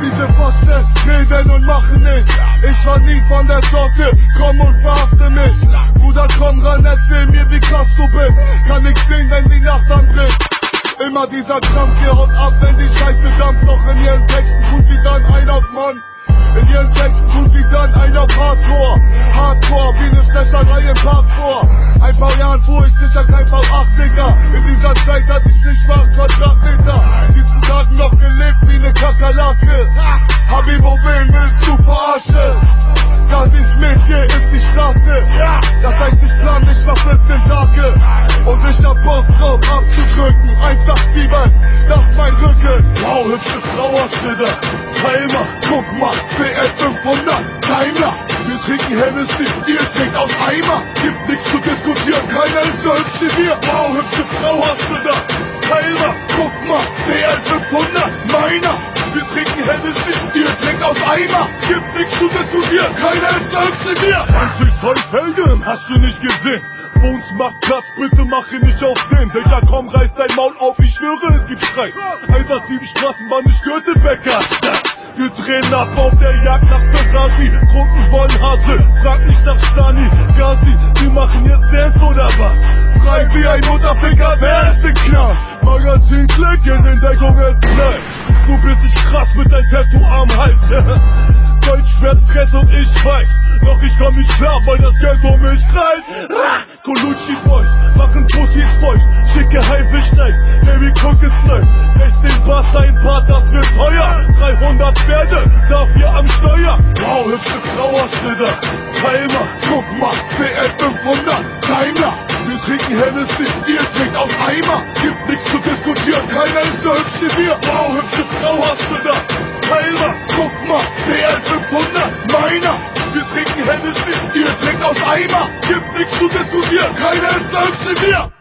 Leute boxen, reden und machen nicht. Ich war nie von der Sorte, komm und verhafte mich. Bruder, komm erzähl mir, wie krass du bist. Kann ich sehen, wenn die Nacht anbricht. Immer dieser Krampf, hier haut ab, wenn die Scheiße dampft. Doch in ihren Texten tut sie dann ein auf Mann. In ihren Texten tut sie dann ein auf Hardcore. Hardcore, wie ne Stecherei im Park vor. Ein paar Jahren fuhr ich sicher kein V8, Digga. In dieser Mädchen ist die Straße. Das heißt, ich plan nicht mal 14 Tage. Und ich hab Bock drauf abzudrücken. 187, das mein Rücken. Wow, hübsche Frau aus Schritte. Timer, guck mal, CL 500, Timer. Wir trinken Hennessy, ihr trinkt aus Eimer. Gibt nichts zu diskutieren, keiner ist so hübsch wie wir. Wow, hübsche Frau trinkt aus Eimer. Gibt nichts zu diskutieren, keiner ist hübsch wie wir. 20 Zoll Felgen, hast du nicht gesehen? Bones macht Platz, bitte mach ihn nicht auf den. Digga, komm, reiß dein Maul auf, ich schwöre, es gibt Streit. 187 Straßenbahn, ich Gürtelbäcker. Wir drehen ab auf der Jagd nach Ferrari. Trunken wollen Hase, frag nicht nach Stani. Gazi, wir machen jetzt Dance oder was? Frei wie ein Mutterficker, wer ist denn klar? Magazin Klick, in Entdeckung ist Black. Du bist nicht krass mit dein Tattoo am Hals. Deutsch schwer Stress und ich weiß. Doch ich komm nicht klar, weil das Geld um mich kreist. Colucci Boys machen Pussys feucht. Schicke Haifischneis, Baby guck es läuft. Echt den Bass ein Part, das wird teuer. 300 Pferde, dafür am Steuer. Wow, hübsche Schnitter. Timer, guck mal, CL 500, Timer. Wir trinken Hennessy, ihr Wir trinken Hennessy, ihr trinkt aus Eimer. Gibt nichts zu diskutieren, so hübsch wie wir.